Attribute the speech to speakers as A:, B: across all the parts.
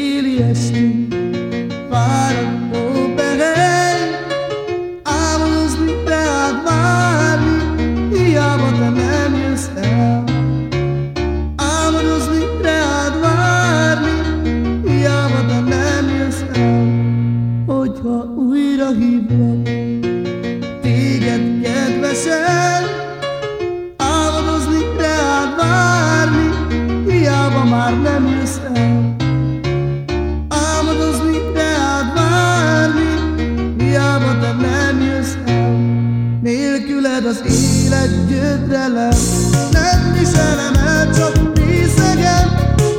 A: Ele é tu para. Az élet gyötrelem, nem viselem el, csak részegen.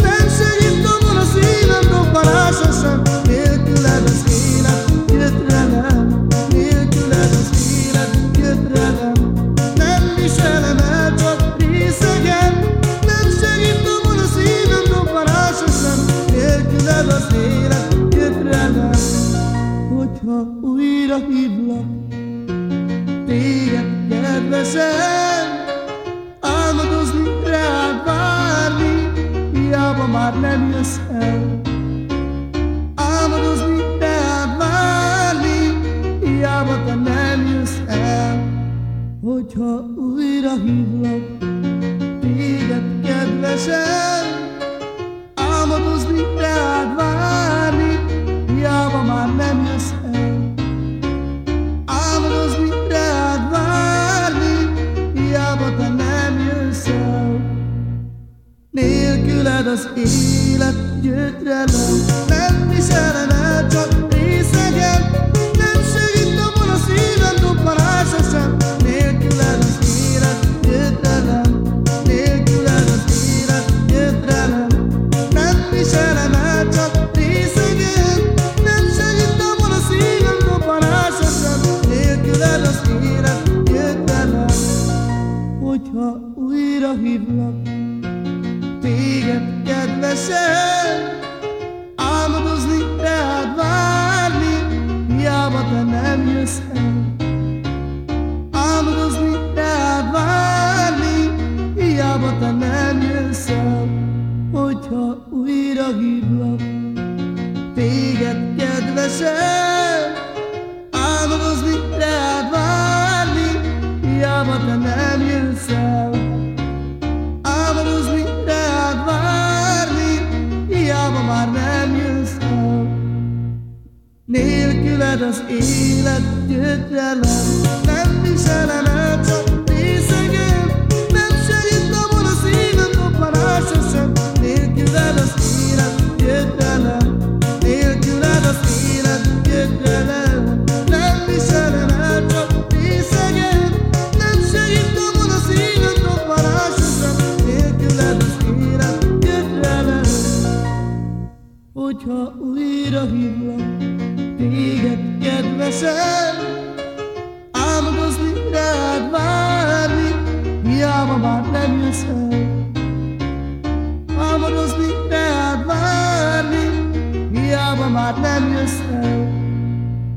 A: Nem segít tobon a szívem dobbanása sem, nélküled az élet gyötrelem, nélküled az élet gyötrelem. Nem viselem el, csak részegen. Nem segít tobon a szívem dobbanása sem, nélküled az élet gyötrelem. Hogyha újra hívlak, téged kedvesen Álmodozni, rád várni, hiába már nem jössz el. Álmodozni, rád várni, hiába te nem jössz el. Hogyha újra hívlak, téged kedvesen Nélküled az élet gyötrelem, nem viselem el, csak részegen. Nem segít abban a szívem dobbanása sem, nélküled az élet gyötrelem, nélküled az élet gyötrelem. Nem viselem el, csak részegen. Nem segít abban a szívem dobbanása sem, nélküled az élet gyötrelem. Hogyha újra hívlak, kedvesen, álmodozni, rád várni, hiába te nem jössz el. Álmodozni, rád várni, hiába te nem jössz el. Hogyha újra hívlak, téged kedvesen, álmodozni, rád várni, hiába te nem nem jössz el. Nélküled az élet gyötrelem, nem viselem el, csak újra hívlak, téged kedvesen Álmodozni, rád várni, hiába már nem jössz el Álmodozni, rád várni, hiába már nem jössz el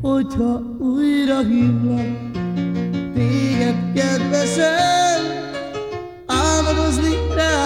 A: Hogyha újra hívlak, téged kedvesen Álmodozni, rád